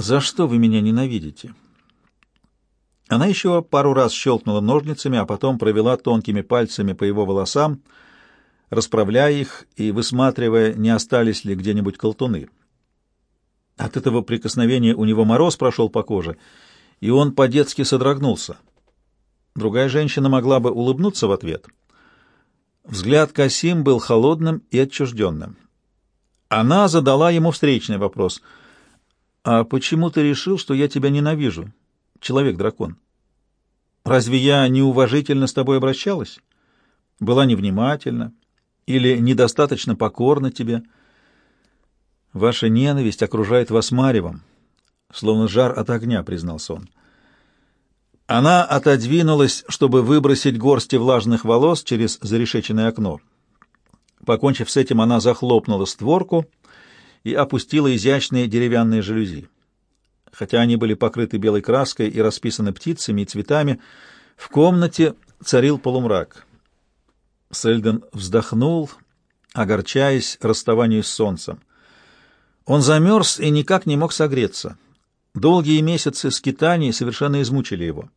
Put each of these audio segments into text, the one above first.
«За что вы меня ненавидите?» Она еще пару раз щелкнула ножницами, а потом провела тонкими пальцами по его волосам, расправляя их и высматривая, не остались ли где-нибудь колтуны. От этого прикосновения у него мороз прошел по коже, и он по-детски содрогнулся. Другая женщина могла бы улыбнуться в ответ. Взгляд Касим был холодным и отчужденным. Она задала ему встречный вопрос. «А почему ты решил, что я тебя ненавижу, человек-дракон? Разве я неуважительно с тобой обращалась? Была невнимательна или недостаточно покорна тебе? Ваша ненависть окружает вас маревом, словно жар от огня», — признался он. Она отодвинулась, чтобы выбросить горсти влажных волос через зарешеченное окно. Покончив с этим, она захлопнула створку и опустила изящные деревянные жалюзи. Хотя они были покрыты белой краской и расписаны птицами и цветами, в комнате царил полумрак. Сельден вздохнул, огорчаясь расставанию с солнцем. Он замерз и никак не мог согреться. Долгие месяцы скитаний совершенно измучили его.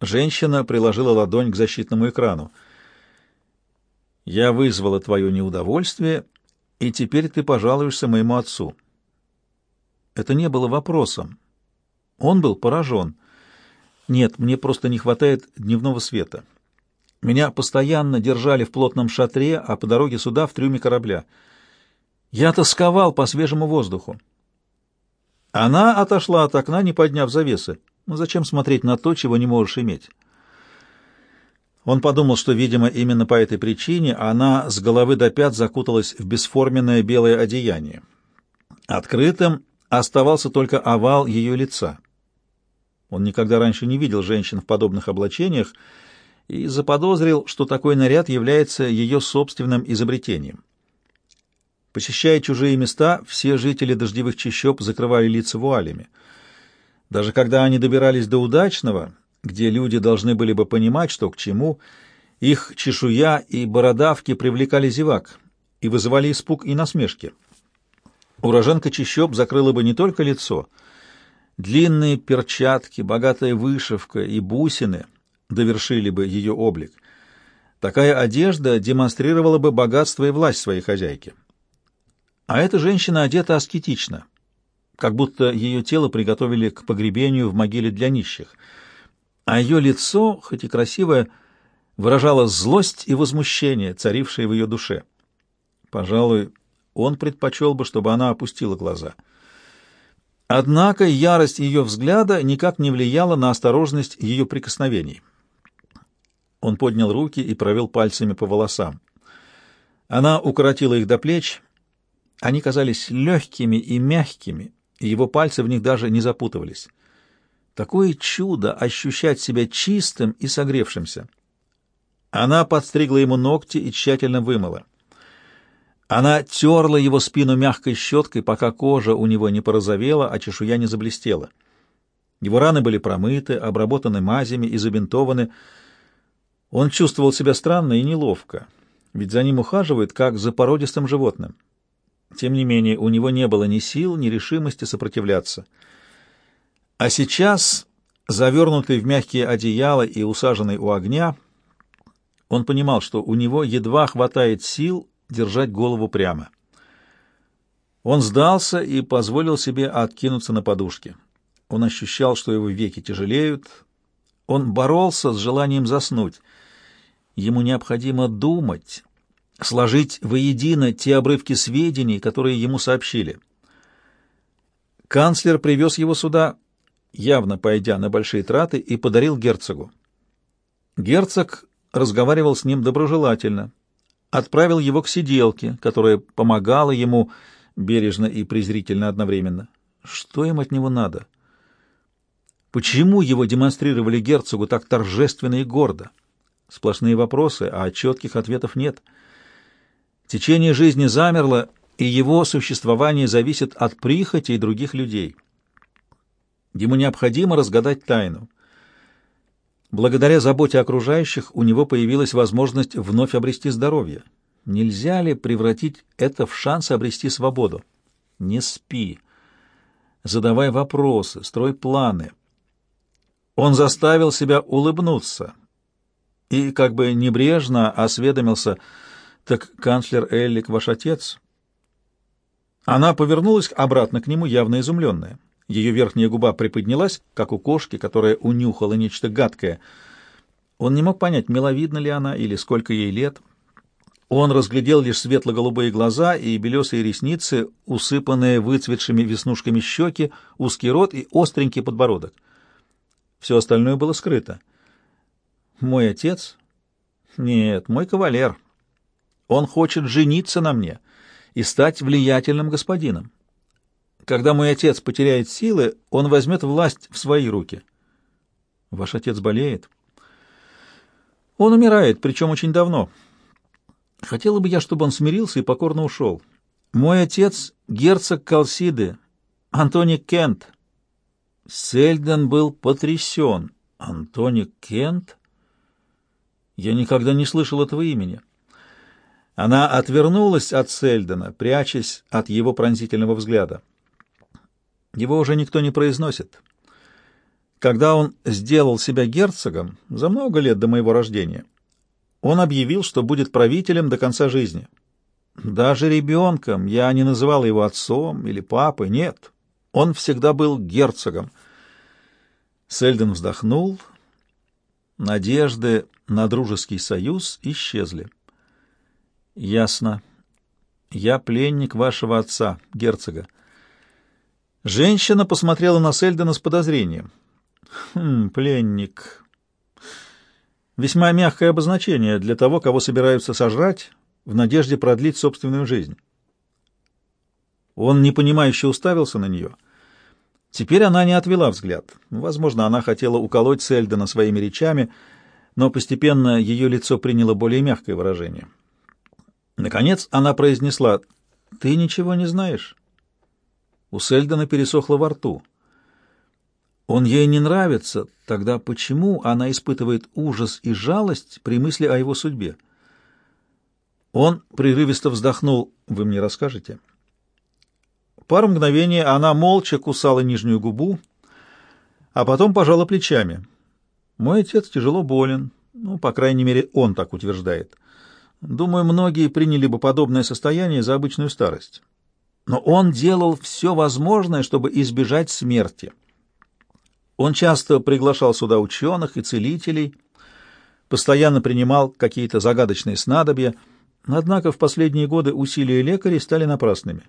Женщина приложила ладонь к защитному экрану. «Я вызвала твое неудовольствие, и теперь ты пожалуешься моему отцу». Это не было вопросом. Он был поражен. «Нет, мне просто не хватает дневного света. Меня постоянно держали в плотном шатре, а по дороге сюда в трюме корабля. Я тосковал по свежему воздуху». Она отошла от окна, не подняв завесы. Ну зачем смотреть на то, чего не можешь иметь? Он подумал, что, видимо, именно по этой причине она с головы до пят закуталась в бесформенное белое одеяние. Открытым оставался только овал ее лица. Он никогда раньше не видел женщин в подобных облачениях и заподозрил, что такой наряд является ее собственным изобретением. Посещая чужие места, все жители дождевых чащоб закрывали лица вуалями — даже когда они добирались до удачного, где люди должны были бы понимать, что к чему, их чешуя и бородавки привлекали зевак и вызывали испуг и насмешки. Уроженка чащоб закрыла бы не только лицо, длинные перчатки, богатая вышивка и бусины довершили бы ее облик. Такая одежда демонстрировала бы богатство и власть своей хозяйки. А эта женщина одета аскетично — как будто ее тело приготовили к погребению в могиле для нищих, а ее лицо, хоть и красивое, выражало злость и возмущение, царившие в ее душе. Пожалуй, он предпочел бы, чтобы она опустила глаза. Однако ярость ее взгляда никак не влияла на осторожность ее прикосновений. Он поднял руки и провел пальцами по волосам. Она укоротила их до плеч. Они казались легкими и мягкими, и его пальцы в них даже не запутывались. Такое чудо ощущать себя чистым и согревшимся. Она подстригла ему ногти и тщательно вымыла. Она терла его спину мягкой щеткой, пока кожа у него не порозовела, а чешуя не заблестела. Его раны были промыты, обработаны мазями и забинтованы. Он чувствовал себя странно и неловко, ведь за ним ухаживают, как за породистым животным. Тем не менее, у него не было ни сил, ни решимости сопротивляться. А сейчас, завернутый в мягкие одеяла и усаженный у огня, он понимал, что у него едва хватает сил держать голову прямо. Он сдался и позволил себе откинуться на подушке. Он ощущал, что его веки тяжелеют. Он боролся с желанием заснуть. Ему необходимо думать, сложить воедино те обрывки сведений, которые ему сообщили. Канцлер привез его сюда, явно пойдя на большие траты, и подарил герцогу. Герцог разговаривал с ним доброжелательно, отправил его к сиделке, которая помогала ему бережно и презрительно одновременно. Что им от него надо? Почему его демонстрировали герцогу так торжественно и гордо? Сплошные вопросы, а четких ответов нет — Течение жизни замерло, и его существование зависит от прихоти других людей. Ему необходимо разгадать тайну. Благодаря заботе окружающих у него появилась возможность вновь обрести здоровье. Нельзя ли превратить это в шанс обрести свободу? Не спи. задавай вопросы, строй планы. Он заставил себя улыбнуться и как бы небрежно осведомился, «Так канцлер Эллик ваш отец?» Она повернулась обратно к нему, явно изумленная. Ее верхняя губа приподнялась, как у кошки, которая унюхала нечто гадкое. Он не мог понять, миловидна ли она или сколько ей лет. Он разглядел лишь светло-голубые глаза и белесые ресницы, усыпанные выцветшими веснушками щеки, узкий рот и остренький подбородок. Все остальное было скрыто. «Мой отец?» «Нет, мой кавалер. Он хочет жениться на мне и стать влиятельным господином. Когда мой отец потеряет силы, он возьмет власть в свои руки». «Ваш отец болеет?» «Он умирает, причем очень давно». Хотела бы я, чтобы он смирился и покорно ушел. Мой отец — герцог Калсиды, Антони Кент. Сельден был потрясен. Антони Кент? Я никогда не слышал этого имени. Она отвернулась от Сельдена, прячась от его пронзительного взгляда. Его уже никто не произносит. Когда он сделал себя герцогом, за много лет до моего рождения, он объявил, что будет правителем до конца жизни. Даже ребенком я не называл его отцом или папой, нет. Он всегда был герцогом. Сельден вздохнул. Надежды на дружеский союз исчезли. Ясно. Я пленник вашего отца, герцога. Женщина посмотрела на Сельдена с подозрением. Хм, пленник. Весьма мягкое обозначение для того, кого собираются сожрать в надежде продлить собственную жизнь. Он непонимающе уставился на нее. Теперь она не отвела взгляд. Возможно, она хотела уколоть Сельдена своими речами, но постепенно ее лицо приняло более мягкое выражение. Наконец она произнесла, «Ты ничего не знаешь?» У Сельдена пересохло во рту. Он ей не нравится, тогда почему она испытывает ужас и жалость при мысли о его судьбе? Он прерывисто вздохнул. «Вы мне расскажете?» Пару мгновений она молча кусала нижнюю губу, а потом пожала плечами. «Мой отец тяжело болен. Ну, по крайней мере, он так утверждает. Думаю, многие приняли бы подобное состояние за обычную старость. Но он делал все возможное, чтобы избежать смерти». Он часто приглашал сюда ученых и целителей, постоянно принимал какие-то загадочные снадобья, однако в последние годы усилия лекарей стали напрасными.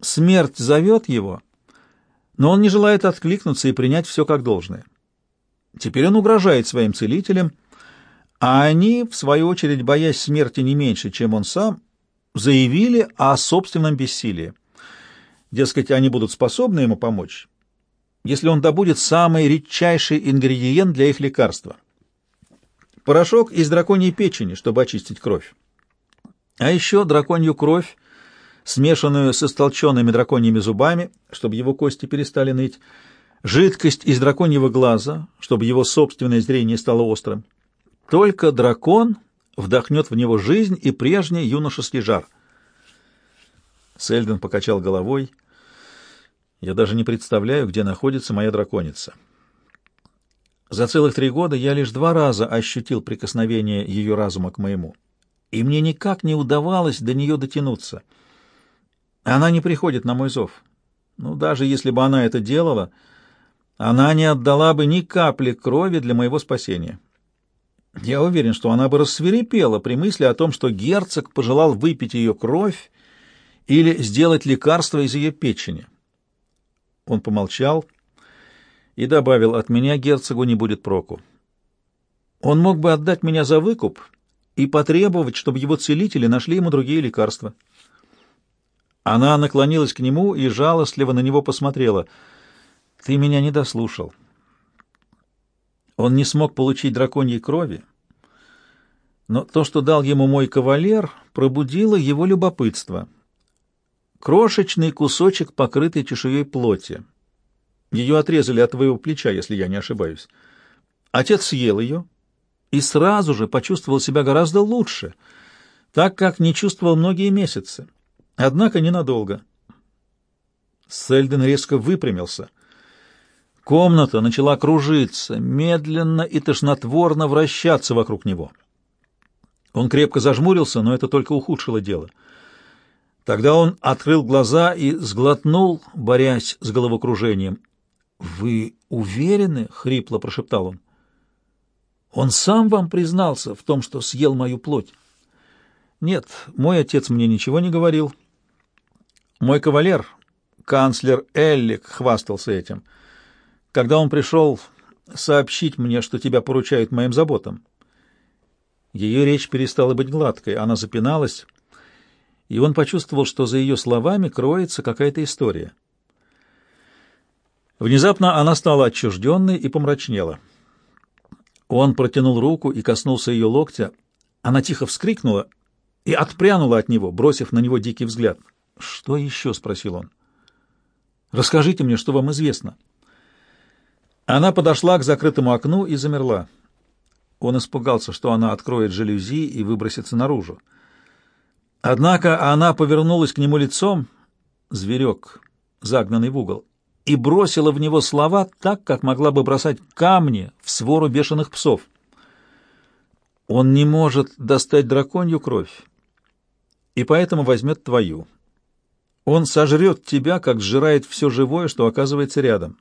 Смерть зовет его, но он не желает откликнуться и принять все как должное. Теперь он угрожает своим целителям, а они, в свою очередь, боясь смерти не меньше, чем он сам, заявили о собственном бессилии. Дескать, они будут способны ему помочь, если он добудет самый редчайший ингредиент для их лекарства. Порошок из драконьей печени, чтобы очистить кровь. А еще драконью кровь, смешанную с истолченными драконьими зубами, чтобы его кости перестали ныть, жидкость из драконьего глаза, чтобы его собственное зрение стало острым. Только дракон вдохнет в него жизнь и прежний юношеский жар. Сельден покачал головой — я даже не представляю, где находится моя драконица. За целых три года я лишь два раза ощутил прикосновение ее разума к моему, и мне никак не удавалось до нее дотянуться. Она не приходит на мой зов. Ну, даже если бы она это делала, она не отдала бы ни капли крови для моего спасения. Я уверен, что она бы рассверепела при мысли о том, что герцог пожелал выпить ее кровь или сделать лекарство из ее печени. Он помолчал и добавил, от меня герцогу не будет проку. Он мог бы отдать меня за выкуп и потребовать, чтобы его целители нашли ему другие лекарства. Она наклонилась к нему и жалостливо на него посмотрела. «Ты меня не дослушал. Он не смог получить драконьей крови, но то, что дал ему мой кавалер, пробудило его любопытство» крошечный кусочек, покрытый чешуей плоти. Ее отрезали от твоего плеча, если я не ошибаюсь. Отец съел ее и сразу же почувствовал себя гораздо лучше, так как не чувствовал многие месяцы. Однако ненадолго. Сельден резко выпрямился. Комната начала кружиться, медленно и тошнотворно вращаться вокруг него. Он крепко зажмурился, но это только ухудшило дело. Тогда он открыл глаза и сглотнул, борясь с головокружением. «Вы уверены?» — хрипло прошептал он. «Он сам вам признался в том, что съел мою плоть?» «Нет, мой отец мне ничего не говорил. Мой кавалер, канцлер Эллик, хвастался этим. Когда он пришел сообщить мне, что тебя поручают моим заботам». Ее речь перестала быть гладкой, она запиналась, и он почувствовал, что за ее словами кроется какая-то история. Внезапно она стала отчужденной и помрачнела. Он протянул руку и коснулся ее локтя. Она тихо вскрикнула и отпрянула от него, бросив на него дикий взгляд. «Что еще?» — спросил он. «Расскажите мне, что вам известно». Она подошла к закрытому окну и замерла. Он испугался, что она откроет жалюзи и выбросится наружу. Однако она повернулась к нему лицом, зверек, загнанный в угол, и бросила в него слова так, как могла бы бросать камни в свору бешеных псов. Он не может достать драконью кровь, и поэтому возьмет твою. Он сожрет тебя, как сжирает все живое, что оказывается рядом.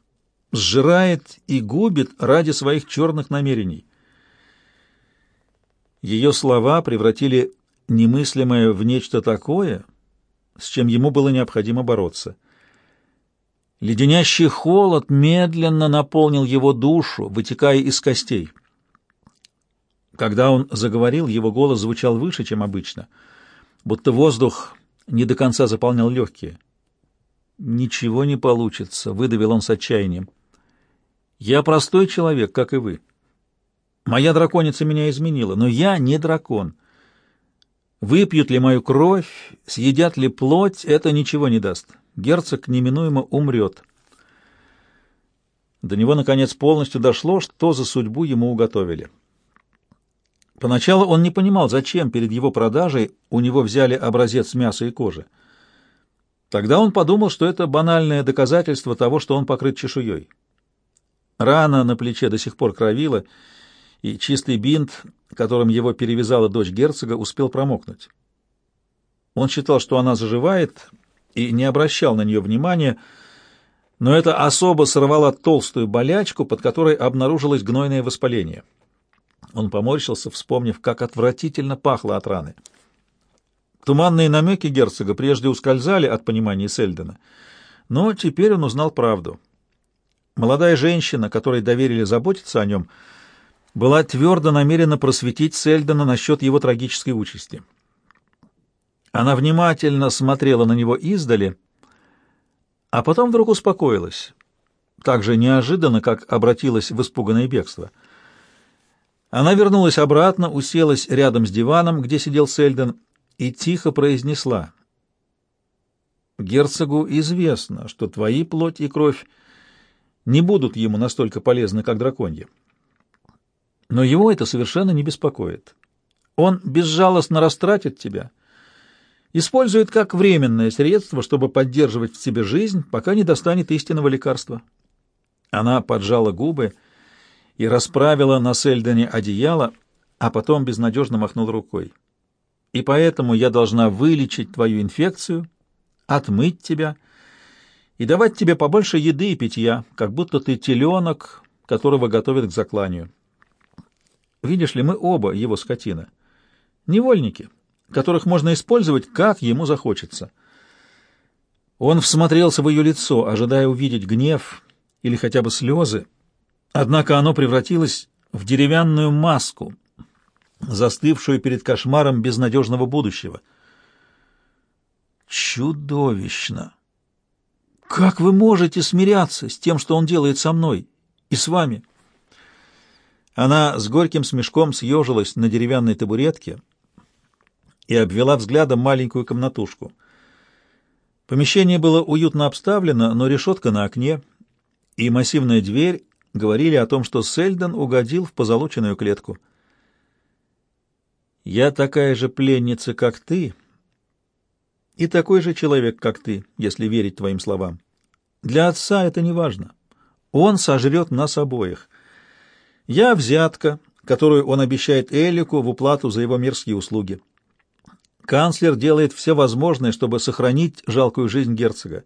Сжирает и губит ради своих черных намерений. Ее слова превратили немыслимое в нечто такое, с чем ему было необходимо бороться. Леденящий холод медленно наполнил его душу, вытекая из костей. Когда он заговорил, его голос звучал выше, чем обычно, будто воздух не до конца заполнял легкие. «Ничего не получится», — выдавил он с отчаянием. «Я простой человек, как и вы. Моя драконица меня изменила, но я не дракон. Выпьют ли мою кровь, съедят ли плоть, это ничего не даст. Герцог неминуемо умрет. До него, наконец, полностью дошло, что за судьбу ему уготовили. Поначалу он не понимал, зачем перед его продажей у него взяли образец мяса и кожи. Тогда он подумал, что это банальное доказательство того, что он покрыт чешуей. Рана на плече до сих пор кровила, и чистый бинт, которым его перевязала дочь герцога, успел промокнуть. Он считал, что она заживает, и не обращал на нее внимания, но эта особа сорвала толстую болячку, под которой обнаружилось гнойное воспаление. Он поморщился, вспомнив, как отвратительно пахло от раны. Туманные намеки герцога прежде ускользали от понимания Сельдена, но теперь он узнал правду. Молодая женщина, которой доверили заботиться о нем, — была твердо намерена просветить Сельдона насчет его трагической участи. Она внимательно смотрела на него издали, а потом вдруг успокоилась, так же неожиданно, как обратилась в испуганное бегство. Она вернулась обратно, уселась рядом с диваном, где сидел Сельдон, и тихо произнесла. «Герцогу известно, что твои плоть и кровь не будут ему настолько полезны, как драконья. Но его это совершенно не беспокоит. Он безжалостно растратит тебя, использует как временное средство, чтобы поддерживать в себе жизнь, пока не достанет истинного лекарства. Она поджала губы и расправила на Сельдоне одеяло, а потом безнадежно махнула рукой. И поэтому я должна вылечить твою инфекцию, отмыть тебя и давать тебе побольше еды и питья, как будто ты теленок, которого готовят к закланию. Видишь ли, мы оба его скотина. Невольники, которых можно использовать, как ему захочется. Он всмотрелся в ее лицо, ожидая увидеть гнев или хотя бы слезы, однако оно превратилось в деревянную маску, застывшую перед кошмаром безнадежного будущего. Чудовищно! Как вы можете смиряться с тем, что он делает со мной и с вами?» Она с горьким смешком съежилась на деревянной табуретке и обвела взглядом маленькую комнатушку. Помещение было уютно обставлено, но решетка на окне и массивная дверь говорили о том, что Сельдон угодил в позолоченную клетку. «Я такая же пленница, как ты, и такой же человек, как ты, если верить твоим словам. Для отца это не важно. Он сожрет нас обоих. Я взятка, которую он обещает Элику в уплату за его мирские услуги. Канцлер делает все возможное, чтобы сохранить жалкую жизнь герцога.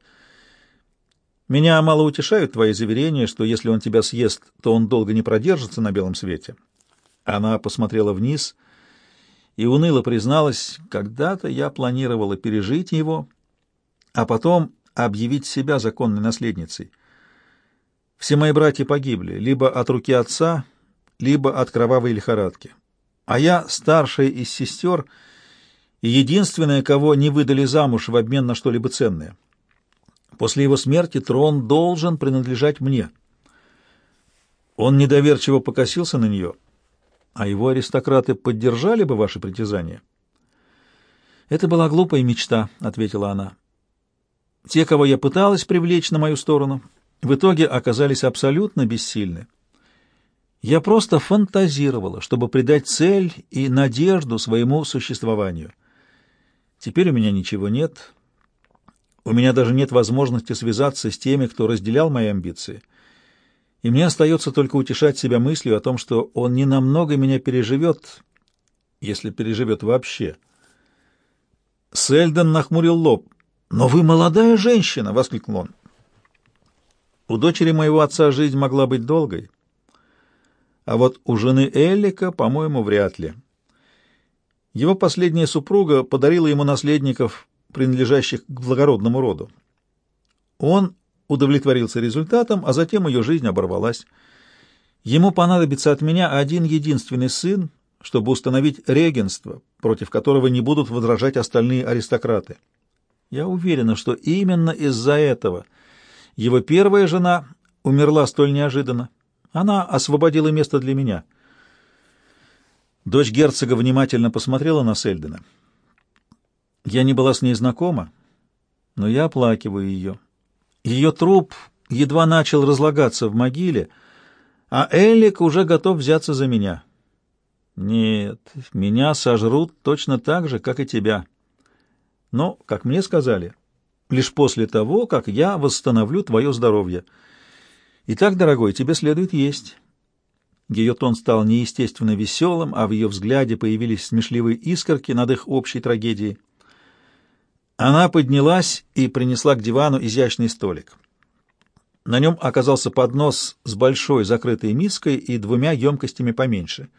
Меня мало утешают твои заверения, что если он тебя съест, то он долго не продержится на белом свете. Она посмотрела вниз и уныло призналась, когда-то я планировала пережить его, а потом объявить себя законной наследницей. Все мои братья погибли, либо от руки отца, либо от кровавой лихорадки. А я старшая из сестер и единственная, кого не выдали замуж в обмен на что-либо ценное. После его смерти трон должен принадлежать мне. Он недоверчиво покосился на нее, а его аристократы поддержали бы ваши притязания. «Это была глупая мечта», — ответила она. «Те, кого я пыталась привлечь на мою сторону, в итоге оказались абсолютно бессильны. Я просто фантазировала, чтобы придать цель и надежду своему существованию. Теперь у меня ничего нет, у меня даже нет возможности связаться с теми, кто разделял мои амбиции. И мне остается только утешать себя мыслью о том, что он не намного меня переживет, если переживет вообще. Сельдон нахмурил лоб. «Но вы молодая женщина!» — воскликнул он. «У дочери моего отца жизнь могла быть долгой, а вот у жены Эллика, по-моему, вряд ли. Его последняя супруга подарила ему наследников принадлежащих к благородному роду. Он удовлетворился результатом, а затем ее жизнь оборвалась. Ему понадобится от меня один единственный сын, чтобы установить регенство, против которого не будут возражать остальные аристократы. Я уверена, что именно из-за этого его первая жена умерла столь неожиданно. Она освободила место для меня. Дочь герцога внимательно посмотрела на Сельдена. Я не была с ней знакома, но я оплакиваю ее. Ее труп едва начал разлагаться в могиле, а Элик уже готов взяться за меня. Нет, меня сожрут точно так же, как и тебя. Но, как мне сказали, лишь после того, как я восстановлю твое здоровье. Итак, дорогой, тебе следует есть. Ее тон стал неестественно веселым, а в ее взгляде появились смешливые искорки над их общей трагедией. Она поднялась и принесла к дивану изящный столик. На нем оказался поднос с большой закрытой миской и двумя емкостями поменьше.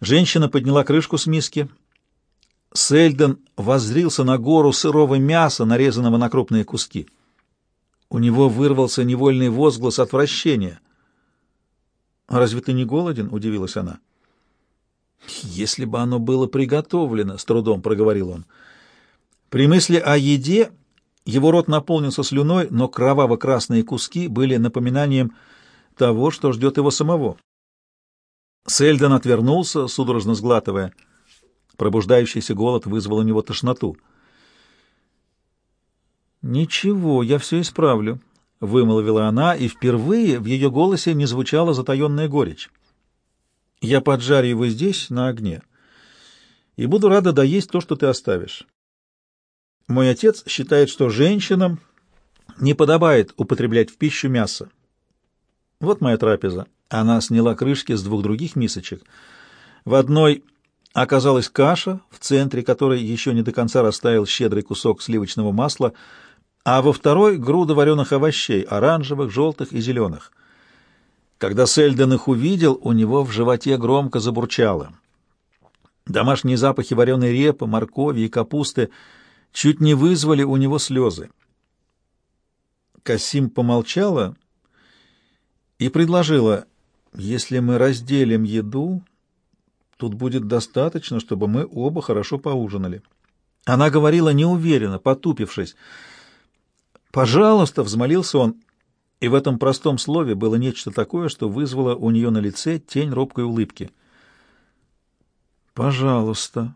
Женщина подняла крышку с миски. Сельден воззрился на гору сырого мяса, нарезанного на крупные куски. У него вырвался невольный возглас отвращения. «А разве ты не голоден?» — удивилась она. «Если бы оно было приготовлено», — с трудом проговорил он, — при мысли о еде его рот наполнился слюной, но кроваво-красные куски были напоминанием того, что ждет его самого. Сельдон отвернулся, судорожно сглатывая. Пробуждающийся голод вызвал у него тошноту. «Ничего, я все исправлю», — вымолвила она, и впервые в ее голосе не звучала затаенная горечь. «Я поджарю его здесь, на огне, и буду рада доесть то, что ты оставишь. Мой отец считает, что женщинам не подобает употреблять в пищу мясо. Вот моя трапеза. Она сняла крышки с двух других мисочек. В одной оказалась каша, в центре которой еще не до конца растаял щедрый кусок сливочного масла, а во второй — груда вареных овощей, оранжевых, желтых и зеленых. Когда Сельден их увидел, у него в животе громко забурчало. Домашние запахи вареной репы, моркови и капусты — чуть не вызвали у него слезы. Касим помолчала и предложила, если мы разделим еду, тут будет достаточно, чтобы мы оба хорошо поужинали. Она говорила неуверенно, потупившись. «Пожалуйста», — взмолился он, и в этом простом слове было нечто такое, что вызвало у нее на лице тень робкой улыбки. «Пожалуйста»,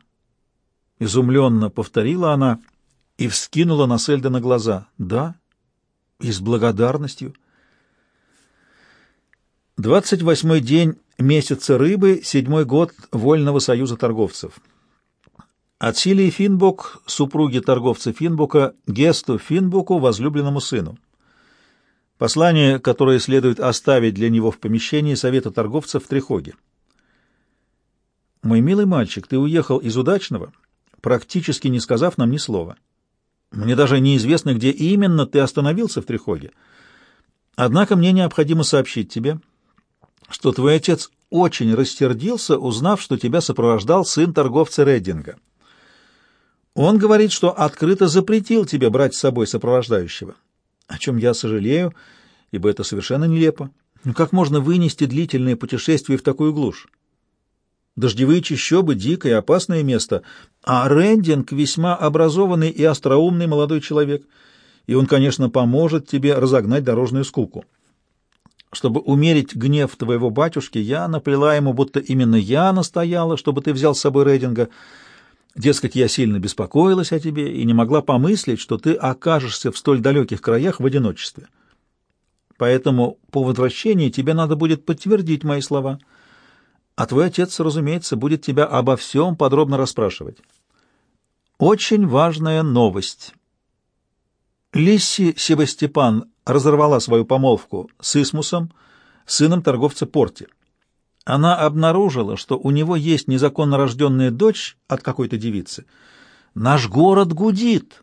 — изумленно повторила она и вскинула на Сельдена глаза. «Да? И с благодарностью?» Двадцать восьмой день месяца рыбы, седьмой год Вольного союза торговцев. От Силии Финбук, супруги торговца Финбука, Гесту Финбуку, возлюбленному сыну. Послание, которое следует оставить для него в помещении Совета торговцев в Трихоге. «Мой милый мальчик, ты уехал из удачного, практически не сказав нам ни слова. Мне даже неизвестно, где именно ты остановился в Трихоге. Однако мне необходимо сообщить тебе, что твой отец очень рассердился, узнав, что тебя сопровождал сын торговца Реддинга. Он говорит, что открыто запретил тебе брать с собой сопровождающего, о чем я сожалею, ибо это совершенно нелепо. Ну как можно вынести длительное путешествие в такую глушь? Дождевые чащобы — дикое и опасное место, а Рэндинг — весьма образованный и остроумный молодой человек, и он, конечно, поможет тебе разогнать дорожную скуку. Чтобы умерить гнев твоего батюшки, я наплела ему, будто именно я настояла, чтобы ты взял с собой Рэдинга. Дескать, я сильно беспокоилась о тебе и не могла помыслить, что ты окажешься в столь далеких краях в одиночестве. Поэтому по возвращении тебе надо будет подтвердить мои слова, а твой отец, разумеется, будет тебя обо всем подробно расспрашивать. Очень важная новость. Лисси Себастепан разорвала свою помолвку с Исмусом, сыном торговца Порти. Она обнаружила, что у него есть незаконно рожденная дочь от какой-то девицы. Наш город гудит,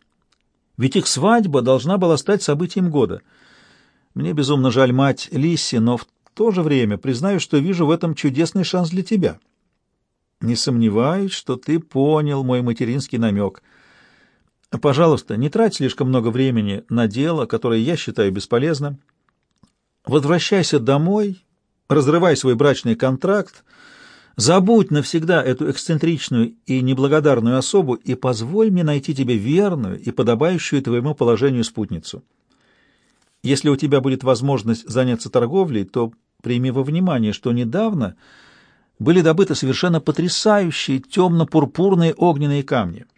ведь их свадьба должна была стать событием года. Мне безумно жаль мать Лисси, но в то же время признаю, что вижу в этом чудесный шанс для тебя. Не сомневаюсь, что ты понял мой материнский намек — Пожалуйста, не трать слишком много времени на дело, которое я считаю бесполезным. Возвращайся домой, разрывай свой брачный контракт, забудь навсегда эту эксцентричную и неблагодарную особу и позволь мне найти тебе верную и подобающую твоему положению спутницу. Если у тебя будет возможность заняться торговлей, то прими во внимание, что недавно были добыты совершенно потрясающие темно-пурпурные огненные камни —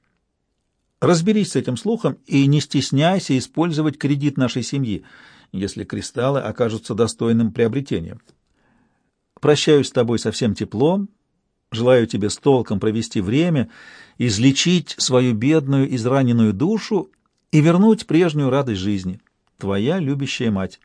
Разберись с этим слухом и не стесняйся использовать кредит нашей семьи, если кристаллы окажутся достойным приобретением. Прощаюсь с тобой со всем теплом, желаю тебе с толком провести время, излечить свою бедную израненную душу и вернуть прежнюю радость жизни. Твоя любящая мать.